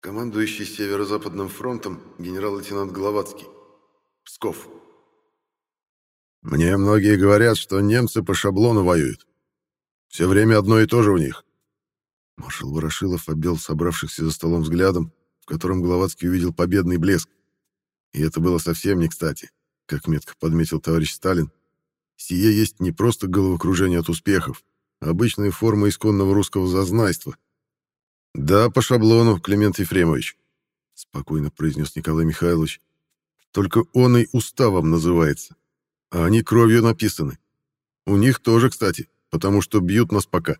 Командующий Северо-Западным фронтом генерал-лейтенант Головацкий. Псков. Мне многие говорят, что немцы по шаблону воюют. Все время одно и то же у них. Маршал Ворошилов обвел собравшихся за столом взглядом, в котором Головацкий увидел победный блеск. И это было совсем не кстати, как метко подметил товарищ Сталин. Сие есть не просто головокружение от успехов, а обычная форма исконного русского зазнайства — «Да, по шаблону, Климент Ефремович», — спокойно произнес Николай Михайлович. «Только он и уставом называется, а они кровью написаны. У них тоже, кстати, потому что бьют нас пока.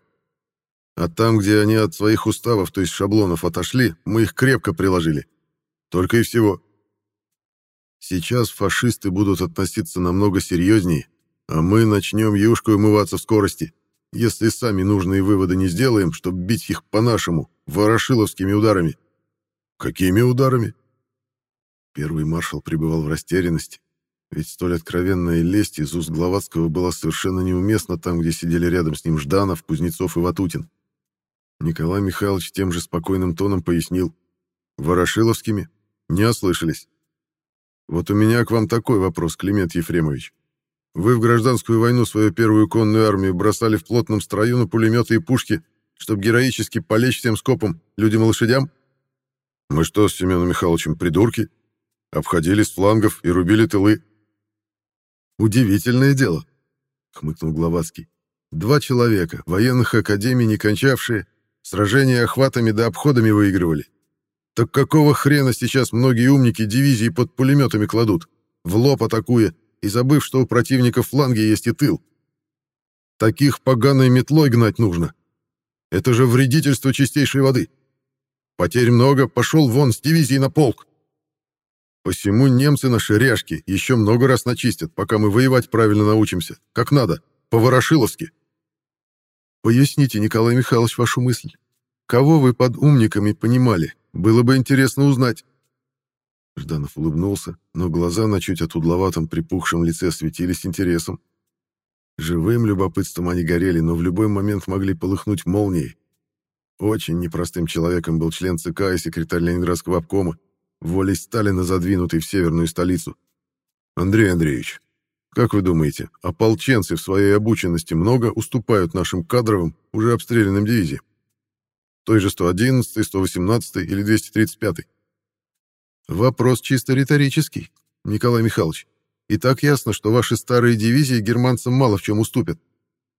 А там, где они от своих уставов, то есть шаблонов, отошли, мы их крепко приложили. Только и всего. Сейчас фашисты будут относиться намного серьезнее, а мы начнем юшку умываться в скорости, если сами нужные выводы не сделаем, чтобы бить их по-нашему, ворошиловскими ударами. Какими ударами? Первый маршал пребывал в растерянности, ведь столь откровенная лесть из уст Гловацкого была совершенно неуместна там, где сидели рядом с ним Жданов, Кузнецов и Ватутин. Николай Михайлович тем же спокойным тоном пояснил. «Ворошиловскими? Не ослышались. Вот у меня к вам такой вопрос, Климент Ефремович. Вы в гражданскую войну свою первую конную армию бросали в плотном строю на пулеметы и пушки чтобы героически полечь всем скопом людям и лошадям? Мы что с Семеном Михайловичем придурки? Обходили с флангов и рубили тылы. Удивительное дело, хмыкнул Гловацкий. Два человека, военных академий не кончавшие, сражения охватами да обходами выигрывали. Так какого хрена сейчас многие умники дивизии под пулеметами кладут, в лоб атакуя и забыв, что у противника фланги есть и тыл? Таких поганой метлой гнать нужно. Это же вредительство чистейшей воды. Потерь много, пошел вон с дивизии на полк. Посему немцы наши ряжки еще много раз начистят, пока мы воевать правильно научимся. Как надо, по-ворошиловски. Поясните, Николай Михайлович, вашу мысль. Кого вы под умниками понимали? Было бы интересно узнать. Жданов улыбнулся, но глаза на чуть отудловатом припухшем лице светились интересом. Живым любопытством они горели, но в любой момент могли полыхнуть молнией. Очень непростым человеком был член ЦК и секретарь Ленинградского обкома, волей Сталина задвинутый в северную столицу. Андрей Андреевич, как вы думаете, ополченцы в своей обученности много уступают нашим кадровым, уже обстрелянным дивизиям? Той же 111, 118 или 235? Вопрос чисто риторический, Николай Михайлович. И так ясно, что ваши старые дивизии германцам мало в чем уступят.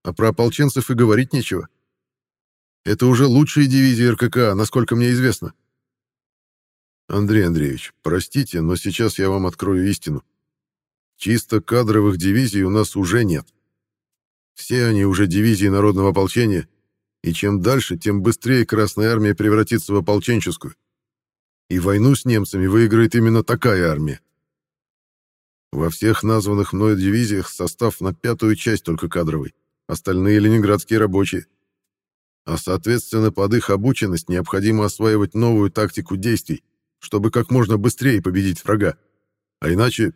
А про ополченцев и говорить нечего. Это уже лучшие дивизии РКК, насколько мне известно. Андрей Андреевич, простите, но сейчас я вам открою истину. Чисто кадровых дивизий у нас уже нет. Все они уже дивизии народного ополчения, и чем дальше, тем быстрее Красная Армия превратится в ополченческую. И войну с немцами выиграет именно такая армия. Во всех названных мной дивизиях состав на пятую часть только кадровый, остальные ленинградские рабочие. А соответственно, под их обученность необходимо осваивать новую тактику действий, чтобы как можно быстрее победить врага. А иначе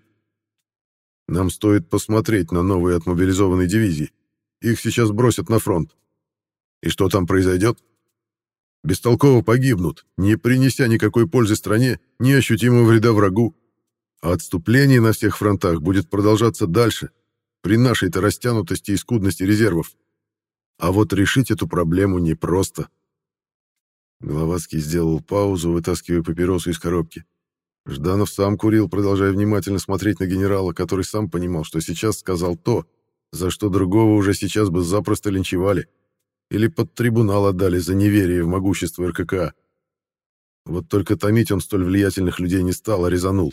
нам стоит посмотреть на новые отмобилизованные дивизии. Их сейчас бросят на фронт. И что там произойдет? Бестолково погибнут, не принеся никакой пользы стране, ни ощутимого вреда врагу, а отступление на всех фронтах будет продолжаться дальше, при нашей-то растянутости и скудности резервов. А вот решить эту проблему непросто. Гловацкий сделал паузу, вытаскивая папиросу из коробки. Жданов сам курил, продолжая внимательно смотреть на генерала, который сам понимал, что сейчас сказал то, за что другого уже сейчас бы запросто линчевали или под трибунал отдали за неверие в могущество РКК. Вот только томить он столь влиятельных людей не стал, а резанул.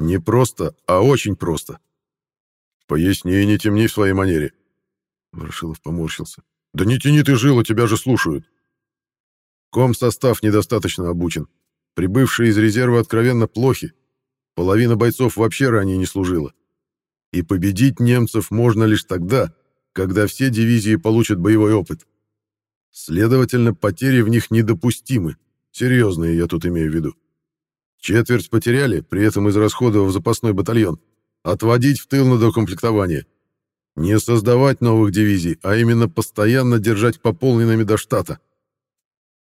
Не просто, а очень просто. Поясни и не темни в своей манере. Ворошилов поморщился. Да не тяни ты жило, тебя же слушают. Комсостав недостаточно обучен. Прибывшие из резерва откровенно плохи. Половина бойцов вообще ранее не служила. И победить немцев можно лишь тогда, когда все дивизии получат боевой опыт. Следовательно, потери в них недопустимы. Серьезные я тут имею в виду. Четверть потеряли, при этом израсходовав запасной батальон. Отводить в тыл на докомплектование. Не создавать новых дивизий, а именно постоянно держать пополненными до штата.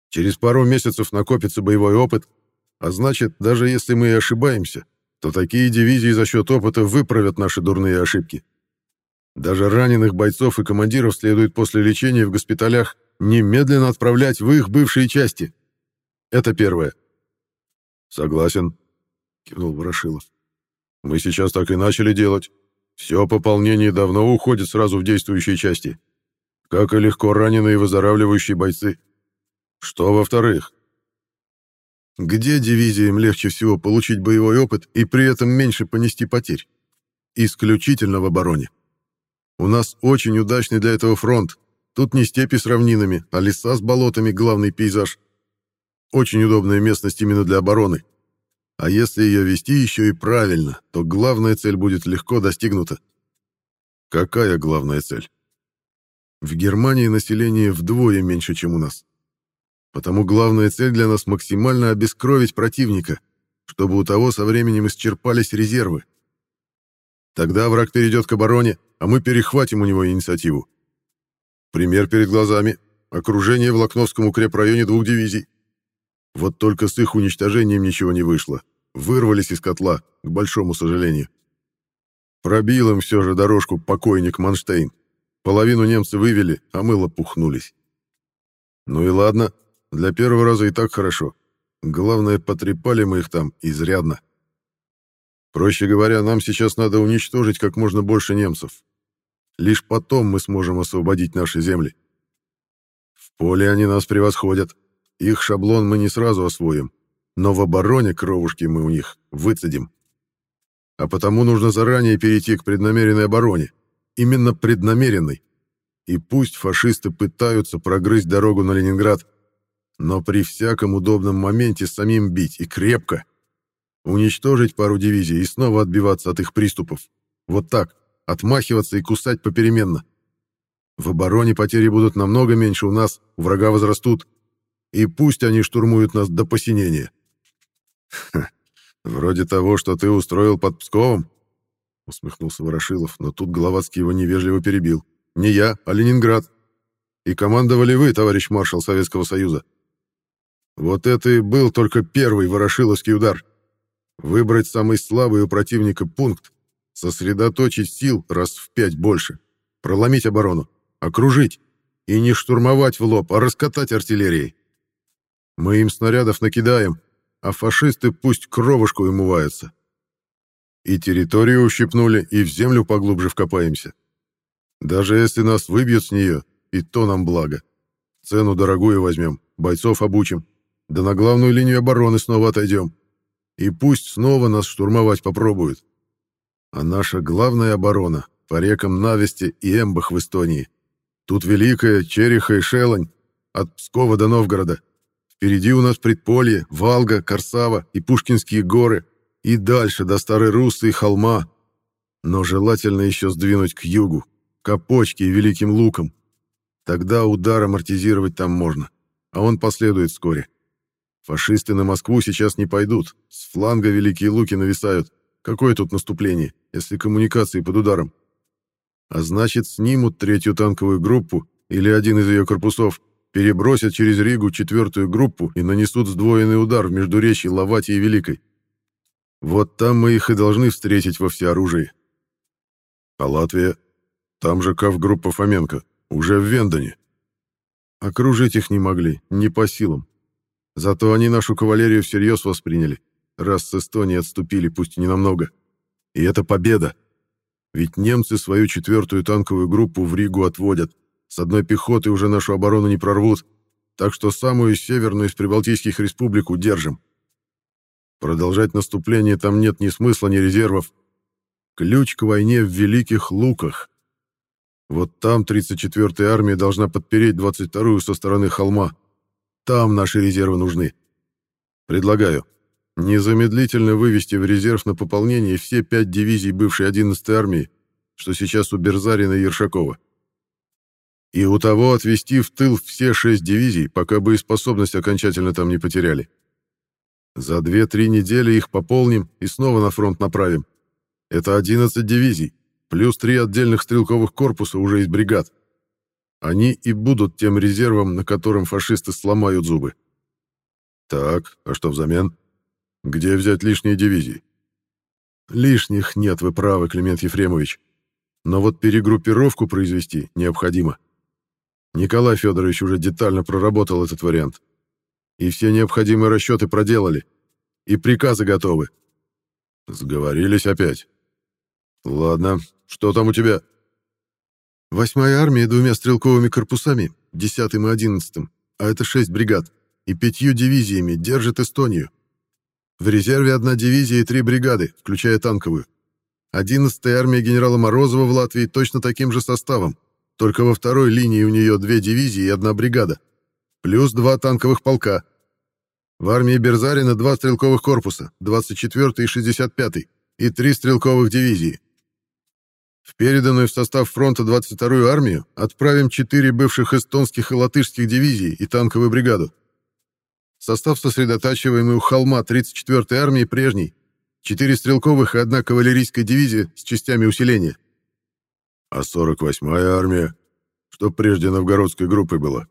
Через пару месяцев накопится боевой опыт, а значит, даже если мы и ошибаемся, то такие дивизии за счет опыта выправят наши дурные ошибки. Даже раненых бойцов и командиров следует после лечения в госпиталях немедленно отправлять в их бывшие части. Это первое. Согласен, кивнул Ворошилов. Мы сейчас так и начали делать. Все пополнение давно уходит сразу в действующие части. Как и легко раненые и выздоравливающие бойцы. Что во-вторых? Где дивизиям легче всего получить боевой опыт и при этом меньше понести потерь? Исключительно в обороне. У нас очень удачный для этого фронт. Тут не степи с равнинами, а леса с болотами — главный пейзаж. Очень удобная местность именно для обороны. А если ее вести еще и правильно, то главная цель будет легко достигнута. Какая главная цель? В Германии население вдвое меньше, чем у нас. Потому главная цель для нас максимально обескровить противника, чтобы у того со временем исчерпались резервы. Тогда враг перейдет к обороне, а мы перехватим у него инициативу. Пример перед глазами. Окружение в Лакновском укрепрайоне двух дивизий. Вот только с их уничтожением ничего не вышло. Вырвались из котла, к большому сожалению. Пробил им все же дорожку покойник Манштейн. Половину немцы вывели, а мы лопухнулись. Ну и ладно, для первого раза и так хорошо. Главное, потрепали мы их там изрядно. Проще говоря, нам сейчас надо уничтожить как можно больше немцев. Лишь потом мы сможем освободить наши земли. В поле они нас превосходят. Их шаблон мы не сразу освоим, но в обороне кровушки мы у них выцедим. А потому нужно заранее перейти к преднамеренной обороне. Именно преднамеренной. И пусть фашисты пытаются прогрызть дорогу на Ленинград, но при всяком удобном моменте самим бить и крепко. Уничтожить пару дивизий и снова отбиваться от их приступов. Вот так, отмахиваться и кусать попеременно. В обороне потери будут намного меньше у нас, врага возрастут. И пусть они штурмуют нас до посинения. Ха, вроде того, что ты устроил под Псковом, усмехнулся Ворошилов, но тут Головацкий его невежливо перебил. Не я, а Ленинград. И командовали вы, товарищ маршал Советского Союза. Вот это и был только первый ворошиловский удар. Выбрать самый слабый у противника пункт, сосредоточить сил раз в пять больше, проломить оборону, окружить и не штурмовать в лоб, а раскатать артиллерией. Мы им снарядов накидаем, а фашисты пусть кровушку умываются. И территорию ущипнули, и в землю поглубже вкопаемся. Даже если нас выбьют с нее, и то нам благо. Цену дорогую возьмем, бойцов обучим, да на главную линию обороны снова отойдем. И пусть снова нас штурмовать попробуют. А наша главная оборона по рекам Навести и Эмбах в Эстонии. Тут Великая, Череха и Шелань, от Пскова до Новгорода. Впереди у нас предполье, Валга, Корсава и Пушкинские горы, и дальше до Старой Руссы и Холма. Но желательно еще сдвинуть к югу, к Опочке и Великим Лукам. Тогда удар амортизировать там можно, а он последует вскоре. Фашисты на Москву сейчас не пойдут. С фланга Великие Луки нависают. Какое тут наступление, если коммуникации под ударом? А значит, снимут третью танковую группу или один из ее корпусов, перебросят через Ригу четвертую группу и нанесут сдвоенный удар в междуречье Лавати и Великой. Вот там мы их и должны встретить во всеоружии. А Латвия? Там же кавгруппа Фоменко. Уже в Вендоне. Окружить их не могли, не по силам. Зато они нашу кавалерию всерьез восприняли, раз с Эстонии отступили, пусть и ненамного. И это победа. Ведь немцы свою четвертую танковую группу в Ригу отводят. С одной пехоты уже нашу оборону не прорвут, так что самую северную из прибалтийских республик удержим. Продолжать наступление там нет ни смысла, ни резервов. Ключ к войне в Великих Луках. Вот там 34-я армия должна подпереть 22-ю со стороны холма. Там наши резервы нужны. Предлагаю незамедлительно вывести в резерв на пополнение все пять дивизий бывшей 11-й армии, что сейчас у Берзарина и Ершакова. И у того отвести в тыл все шесть дивизий, пока боеспособность окончательно там не потеряли. За 2-3 недели их пополним и снова на фронт направим. Это 11 дивизий, плюс три отдельных стрелковых корпуса уже из бригад. Они и будут тем резервом, на котором фашисты сломают зубы. Так, а что взамен? Где взять лишние дивизии? Лишних нет, вы правы, Климент Ефремович. Но вот перегруппировку произвести необходимо. Николай Федорович уже детально проработал этот вариант. И все необходимые расчеты проделали. И приказы готовы. Сговорились опять. Ладно, что там у тебя? Восьмая армия двумя стрелковыми корпусами, десятым и одиннадцатым, а это шесть бригад, и пятью дивизиями держит Эстонию. В резерве одна дивизия и три бригады, включая танковую. Одиннадцатая армия генерала Морозова в Латвии точно таким же составом, только во второй линии у нее две дивизии и одна бригада, плюс два танковых полка. В армии Берзарина два стрелковых корпуса, 24-й и 65-й, и три стрелковых дивизии. В переданную в состав фронта 22-ю армию отправим четыре бывших эстонских и латышских дивизий и танковую бригаду. Состав сосредотачиваемый у холма 34-й армии прежний, четыре стрелковых и одна кавалерийская дивизия с частями усиления. А 48-я армия, что прежде новгородской группой была.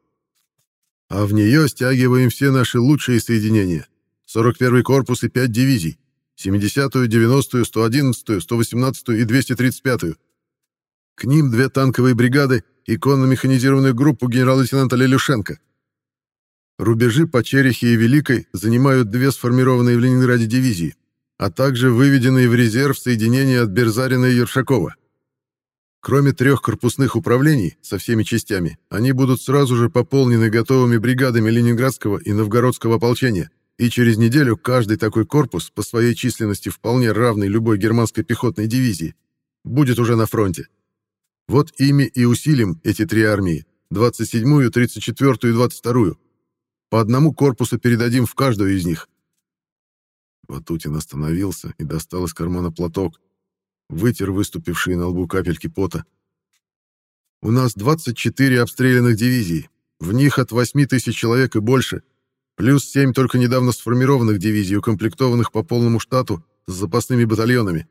А в нее стягиваем все наши лучшие соединения. 41-й корпус и 5 дивизий. 70-ю, 90-ю, 111-ю, 118-ю и 235-ю. К ним две танковые бригады и конно-механизированную группу генерал-лейтенанта Лелюшенко. Рубежи по Черехе и Великой занимают две сформированные в Ленинграде дивизии, а также выведенные в резерв соединения от Берзарина и Ершакова. Кроме трех корпусных управлений со всеми частями, они будут сразу же пополнены готовыми бригадами Ленинградского и Новгородского ополчения, и через неделю каждый такой корпус, по своей численности вполне равный любой германской пехотной дивизии, будет уже на фронте. Вот ими и усилим эти три армии, 27-ю, 34-ю и 22-ю. По одному корпусу передадим в каждую из них. Ватутин остановился и достал из кармана платок, вытер выступившие на лбу капельки пота. У нас 24 обстрелянных дивизии, в них от 8 тысяч человек и больше, плюс 7 только недавно сформированных дивизий, укомплектованных по полному штату с запасными батальонами,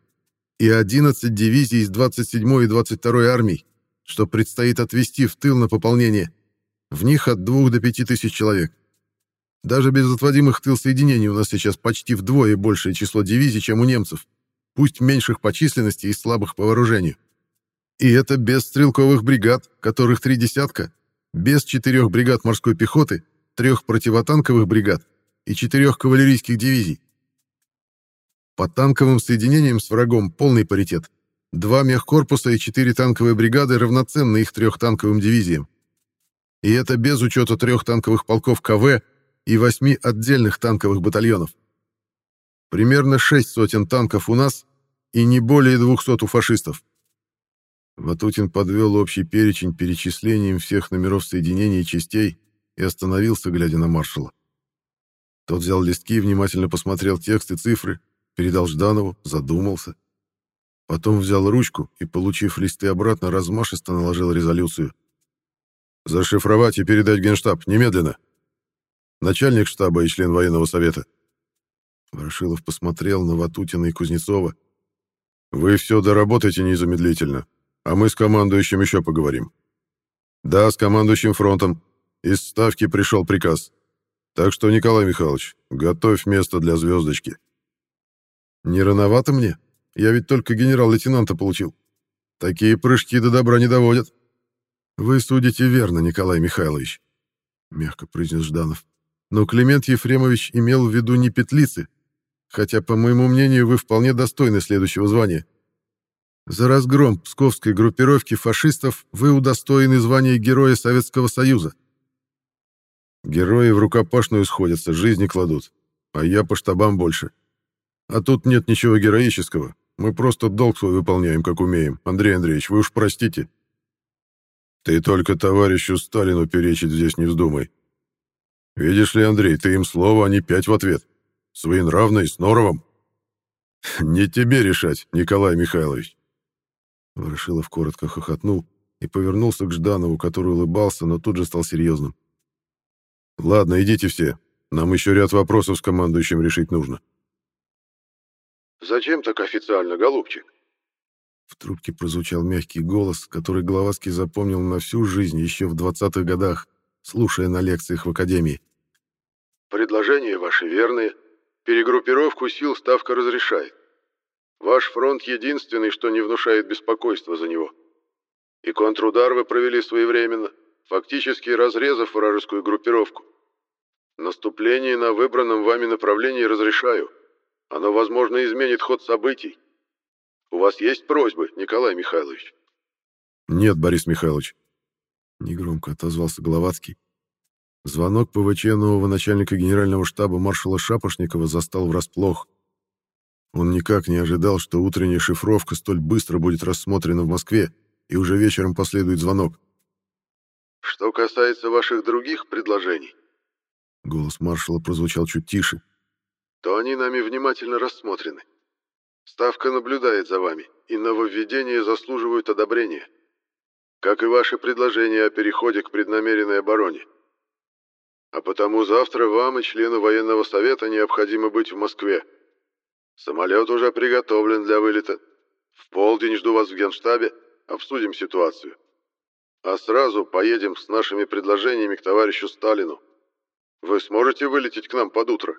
и 11 дивизий из 27 и 22 армий, что предстоит отвести в тыл на пополнение. В них от 2 до 5 тысяч человек. Даже без отводимых тыл соединений у нас сейчас почти вдвое большее число дивизий, чем у немцев, пусть меньших по численности и слабых по вооружению. И это без стрелковых бригад, которых три десятка, без четырех бригад морской пехоты, трех противотанковых бригад и четырех кавалерийских дивизий. По танковым соединениям с врагом полный паритет. Два мехкорпуса и четыре танковые бригады равноценны их трехтанковым дивизиям. И это без учета трех танковых полков КВ и восьми отдельных танковых батальонов. Примерно шесть сотен танков у нас и не более двухсот у фашистов. Ватутин подвел общий перечень перечислением всех номеров соединений и частей и остановился, глядя на маршала. Тот взял листки, внимательно посмотрел текст и цифры, передал Жданову, задумался. Потом взял ручку и, получив листы обратно, размашисто наложил резолюцию. «Зашифровать и передать Генштаб. Немедленно!» начальник штаба и член военного совета. Ворошилов посмотрел на Ватутина и Кузнецова. «Вы все доработайте незамедлительно, а мы с командующим еще поговорим». «Да, с командующим фронтом. Из ставки пришел приказ. Так что, Николай Михайлович, готовь место для звездочки». «Не рановато мне? Я ведь только генерал-лейтенанта получил. Такие прыжки до добра не доводят». «Вы судите верно, Николай Михайлович», — мягко произнес Жданов. Но Климент Ефремович имел в виду не петлицы, хотя, по моему мнению, вы вполне достойны следующего звания. За разгром псковской группировки фашистов вы удостоены звания Героя Советского Союза. Герои в рукопашную сходятся, жизни кладут, а я по штабам больше. А тут нет ничего героического. Мы просто долг свой выполняем, как умеем. Андрей Андреевич, вы уж простите. Ты только товарищу Сталину перечить здесь не вздумай. Видишь ли, Андрей, ты им слово, а не пять в ответ. Своенравно и с норовом. Не тебе решать, Николай Михайлович. Ворошилов коротко хохотнул и повернулся к Жданову, который улыбался, но тут же стал серьезным. «Ладно, идите все. Нам еще ряд вопросов с командующим решить нужно». «Зачем так официально, голубчик?» В трубке прозвучал мягкий голос, который Гловацкий запомнил на всю жизнь еще в 20-х годах, слушая на лекциях в академии. «Предложения ваши верные. Перегруппировку сил Ставка разрешает. Ваш фронт единственный, что не внушает беспокойства за него. И контрудар вы провели своевременно, фактически разрезав вражескую группировку. Наступление на выбранном вами направлении разрешаю. Оно, возможно, изменит ход событий. У вас есть просьбы, Николай Михайлович? Нет, Борис Михайлович. Негромко отозвался Головацкий. Звонок ПВЧ нового начальника генерального штаба маршала Шапошникова застал врасплох. Он никак не ожидал, что утренняя шифровка столь быстро будет рассмотрена в Москве, и уже вечером последует звонок. «Что касается ваших других предложений...» Голос маршала прозвучал чуть тише. «То они нами внимательно рассмотрены. Ставка наблюдает за вами, и нововведения заслуживают одобрения. Как и ваши предложения о переходе к преднамеренной обороне. А потому завтра вам и члену военного совета необходимо быть в Москве. Самолет уже приготовлен для вылета. В полдень жду вас в генштабе, обсудим ситуацию. А сразу поедем с нашими предложениями к товарищу Сталину. Вы сможете вылететь к нам под утро?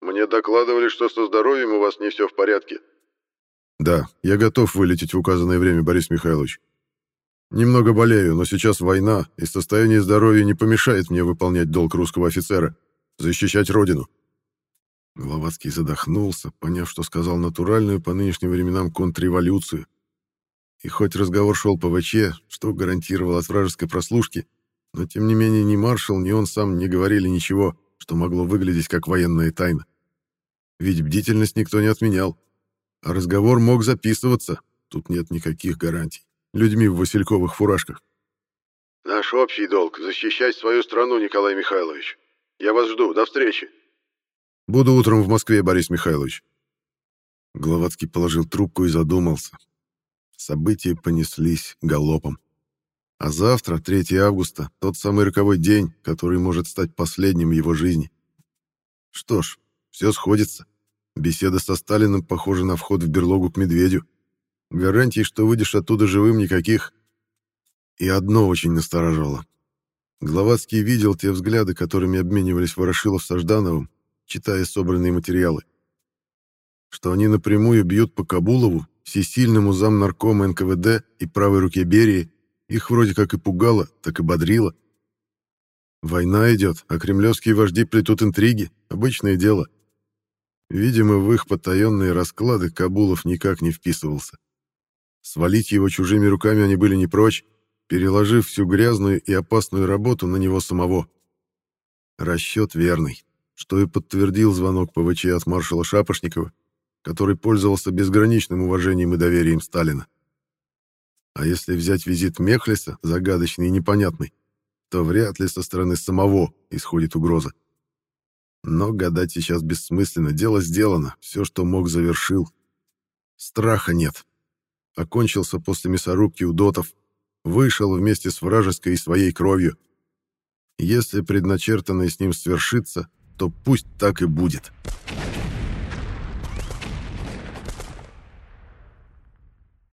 Мне докладывали, что со здоровьем у вас не все в порядке. Да, я готов вылететь в указанное время, Борис Михайлович. Немного болею, но сейчас война, и состояние здоровья не помешает мне выполнять долг русского офицера — защищать родину. Гловацкий задохнулся, поняв, что сказал натуральную по нынешним временам контрреволюцию. И хоть разговор шел по ВЧ, что гарантировал от вражеской прослушки, но тем не менее ни маршал, ни он сам не говорили ничего, что могло выглядеть как военная тайна. Ведь бдительность никто не отменял. А разговор мог записываться, тут нет никаких гарантий, людьми в васильковых фуражках. «Наш общий долг — защищать свою страну, Николай Михайлович. Я вас жду. До встречи!» Буду утром в Москве, Борис Михайлович. Гловацкий положил трубку и задумался. События понеслись галопом. А завтра, 3 августа, тот самый роковой день, который может стать последним в его жизни. Что ж, все сходится. Беседа со Сталиным похожа на вход в берлогу к медведю. Гарантий, что выйдешь оттуда живым, никаких. И одно очень настораживало. Гловацкий видел те взгляды, которыми обменивались Ворошилов с Ждановым, читая собранные материалы. Что они напрямую бьют по Кабулову, всесильному замнаркома НКВД и правой руке Берии, их вроде как и пугало, так и бодрило. Война идет, а кремлевские вожди плетут интриги, обычное дело. Видимо, в их потаенные расклады Кабулов никак не вписывался. Свалить его чужими руками они были не прочь, переложив всю грязную и опасную работу на него самого. Расчет верный что и подтвердил звонок ПВЧ от маршала Шапошникова, который пользовался безграничным уважением и доверием Сталина. А если взять визит Мехлиса, загадочный и непонятный, то вряд ли со стороны самого исходит угроза. Но гадать сейчас бессмысленно, дело сделано, все, что мог, завершил. Страха нет. Окончился после мясорубки у дотов, вышел вместе с вражеской и своей кровью. Если предначертанное с ним свершится, то пусть так и будет.